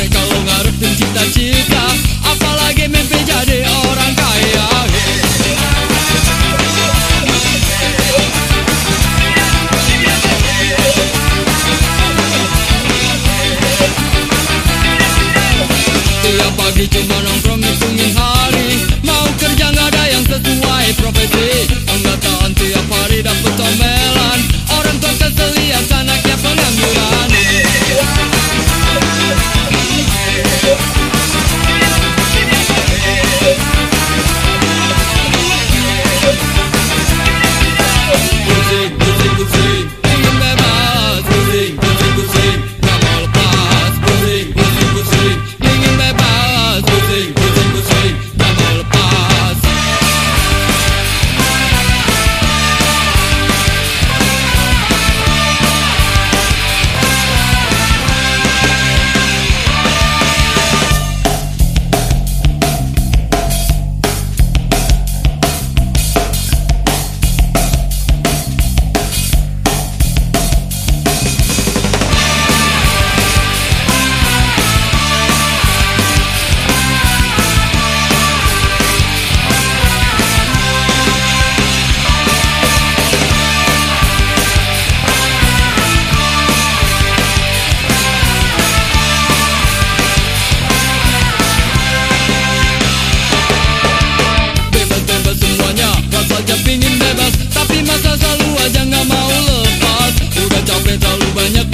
Capek kalau ngarepin cita-cita. Apalagi mimpi jadi orang kaya. Tiap pagi cuma nongkrong ngitungin hari. Mau kerja nggak ada yang sesuai profesi banyak